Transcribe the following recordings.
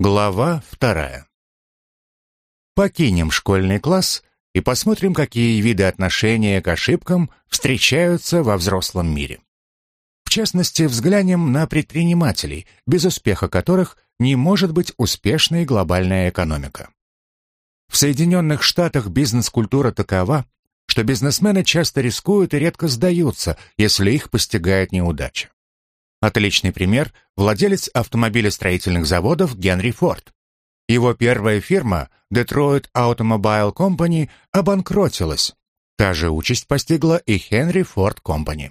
Глава вторая. Покинем школьный класс и посмотрим, какие виды отношения к ошибкам встречаются во взрослом мире. В частности, взглянем на предпринимателей, без успеха которых не может быть успешной глобальная экономика. В Соединенных Штатах бизнес-культура такова, что бизнесмены часто рискуют и редко сдаются, если их постигает неудача. Отличный пример – владелец автомобилестроительных заводов Генри Форд. Его первая фирма, Detroit Automobile Company, обанкротилась. Та же участь постигла и Henry Ford Company.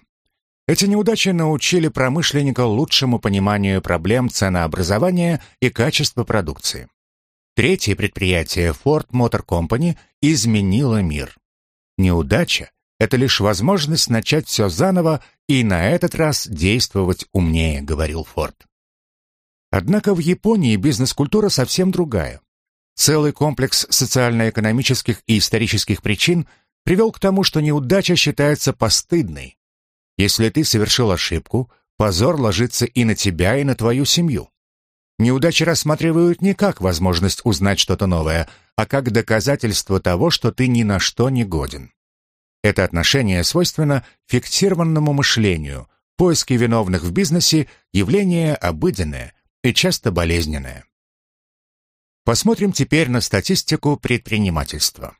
Эти неудачи научили промышленника лучшему пониманию проблем ценообразования и качества продукции. Третье предприятие Ford Motor Company изменило мир. Неудача это лишь возможность начать все заново и на этот раз действовать умнее, говорил Форд. Однако в Японии бизнес-культура совсем другая. Целый комплекс социально-экономических и исторических причин привел к тому, что неудача считается постыдной. Если ты совершил ошибку, позор ложится и на тебя, и на твою семью. Неудачи рассматривают не как возможность узнать что-то новое, а как доказательство того, что ты ни на что не годен. Это отношение свойственно фиксированному мышлению, поиски виновных в бизнесе – явление обыденное и часто болезненное. Посмотрим теперь на статистику предпринимательства.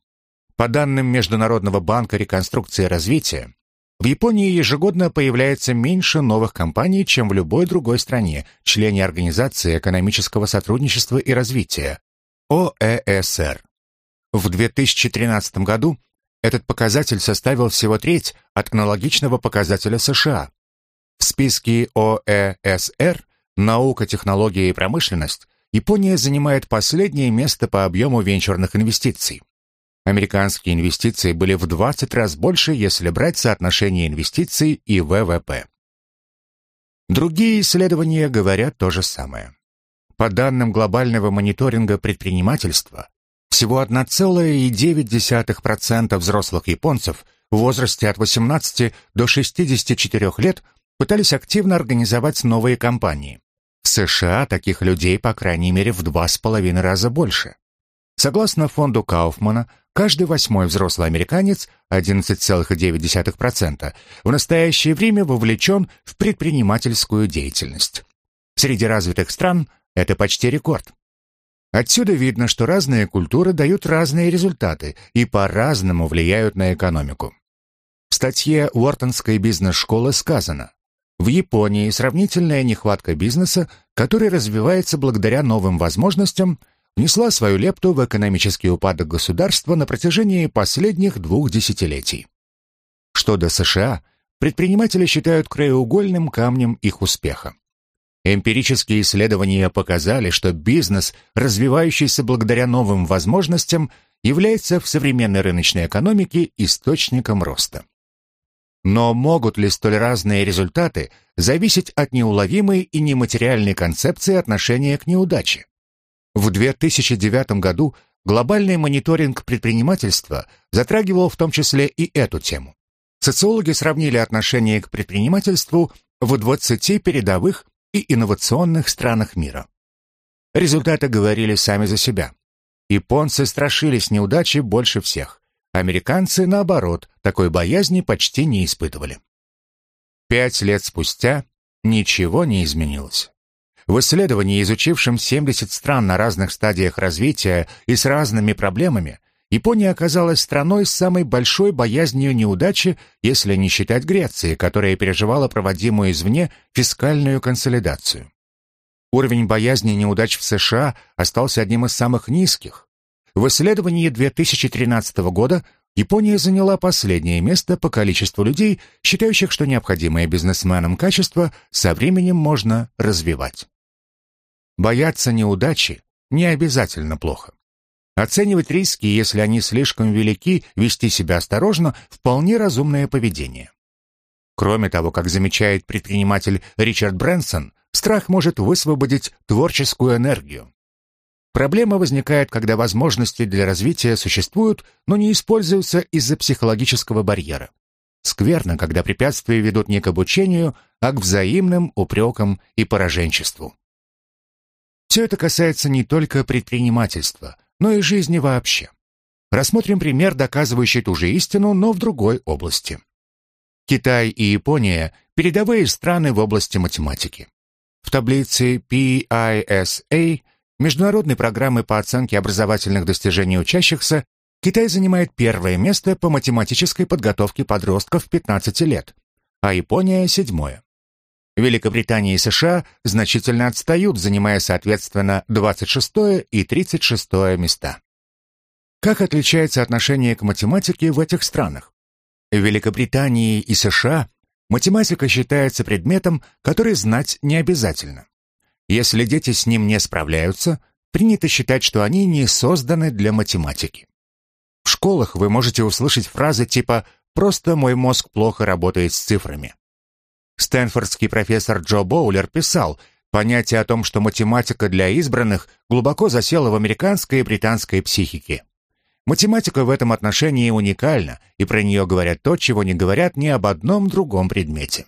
По данным Международного банка реконструкции и развития, в Японии ежегодно появляется меньше новых компаний, чем в любой другой стране, члене Организации экономического сотрудничества и развития, ОЭСР. В 2013 году этот показатель составил всего треть от аналогичного показателя США. В списке ОЭСР «Наука, технология и промышленность» Япония занимает последнее место по объему венчурных инвестиций. Американские инвестиции были в 20 раз больше, если брать соотношение инвестиций и ВВП. Другие исследования говорят то же самое. По данным глобального мониторинга предпринимательства, всего 1,9% взрослых японцев в возрасте от 18 до 64 лет пытались активно организовать новые компании. В США таких людей, по крайней мере, в два с половиной раза больше. Согласно фонду Кауфмана, каждый восьмой взрослый американец, 11,9%, в настоящее время вовлечен в предпринимательскую деятельность. Среди развитых стран это почти рекорд. Отсюда видно, что разные культуры дают разные результаты и по-разному влияют на экономику. В статье Уортонской бизнес-школы сказано, в Японии сравнительная нехватка бизнеса, который развивается благодаря новым возможностям, внесла свою лепту в экономический упадок государства на протяжении последних двух десятилетий. Что до США, предприниматели считают краеугольным камнем их успеха. Эмпирические исследования показали, что бизнес, развивающийся благодаря новым возможностям, является в современной рыночной экономике источником роста. Но могут ли столь разные результаты зависеть от неуловимой и нематериальной концепции отношения к неудаче? В 2009 году глобальный мониторинг предпринимательства затрагивал в том числе и эту тему. Социологи сравнили отношение к предпринимательству в 20 передовых и инновационных странах мира. Результаты говорили сами за себя. Японцы страшились неудачи больше всех. Американцы, наоборот, такой боязни почти не испытывали. Пять лет спустя ничего не изменилось. В исследовании, изучившем 70 стран на разных стадиях развития и с разными проблемами, Япония оказалась страной с самой большой боязнью неудачи, если не считать Греции, которая переживала проводимую извне фискальную консолидацию. Уровень боязни неудач в США остался одним из самых низких. В исследовании 2013 года Япония заняла последнее место по количеству людей, считающих, что необходимое бизнесменам качество со временем можно развивать. Бояться неудачи не обязательно плохо. Оценивать риски, если они слишком велики, вести себя осторожно – вполне разумное поведение. Кроме того, как замечает предприниматель Ричард Брэнсон, страх может высвободить творческую энергию. Проблема возникает, когда возможности для развития существуют, но не используются из-за психологического барьера. Скверно, когда препятствия ведут не к обучению, а к взаимным упрекам и пораженчеству. Все это касается не только предпринимательства, но и жизни вообще. Рассмотрим пример, доказывающий ту же истину, но в другой области. Китай и Япония – передовые страны в области математики. В таблице PISA Международной программы по оценке образовательных достижений учащихся Китай занимает первое место по математической подготовке подростков 15 лет, а Япония – седьмое. Великобритания и США значительно отстают, занимая, соответственно, 26 и 36 места. Как отличается отношение к математике в этих странах? В Великобритании и США математика считается предметом, который знать не обязательно. Если дети с ним не справляются, принято считать, что они не созданы для математики. В школах вы можете услышать фразы типа «просто мой мозг плохо работает с цифрами». Стэнфордский профессор Джо Боулер писал, понятие о том, что математика для избранных глубоко засело в американской и британской психике. Математика в этом отношении уникальна, и про нее говорят то, чего не говорят ни об одном другом предмете.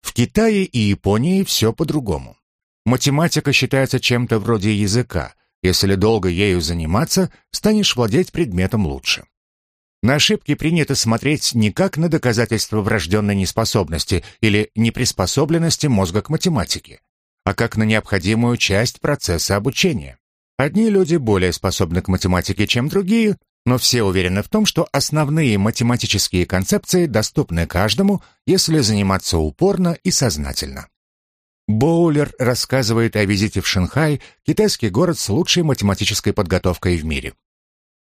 В Китае и Японии все по-другому. Математика считается чем-то вроде языка. Если долго ею заниматься, станешь владеть предметом лучше. На ошибки принято смотреть не как на доказательство врожденной неспособности или неприспособленности мозга к математике, а как на необходимую часть процесса обучения. Одни люди более способны к математике, чем другие, но все уверены в том, что основные математические концепции доступны каждому, если заниматься упорно и сознательно. Боулер рассказывает о визите в Шанхай, китайский город с лучшей математической подготовкой в мире.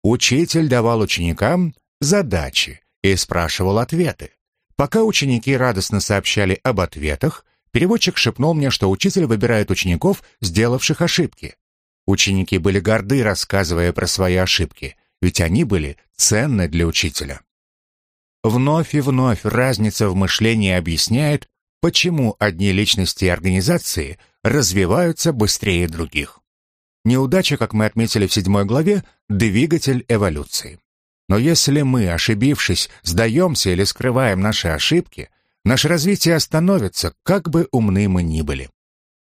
Учитель давал ученикам задачи и спрашивал ответы. Пока ученики радостно сообщали об ответах, переводчик шепнул мне, что учитель выбирает учеников, сделавших ошибки. Ученики были горды, рассказывая про свои ошибки, ведь они были ценны для учителя. Вновь и вновь разница в мышлении объясняет, почему одни личности и организации развиваются быстрее других. Неудача, как мы отметили в седьмой главе, двигатель эволюции. Но если мы, ошибившись, сдаемся или скрываем наши ошибки, наше развитие остановится, как бы умны мы ни были.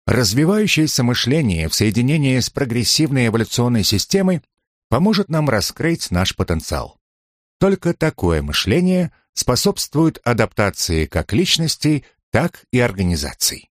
Развивающееся мышление в соединении с прогрессивной эволюционной системой поможет нам раскрыть наш потенциал. Только такое мышление способствует адаптации как личностей, так и организаций.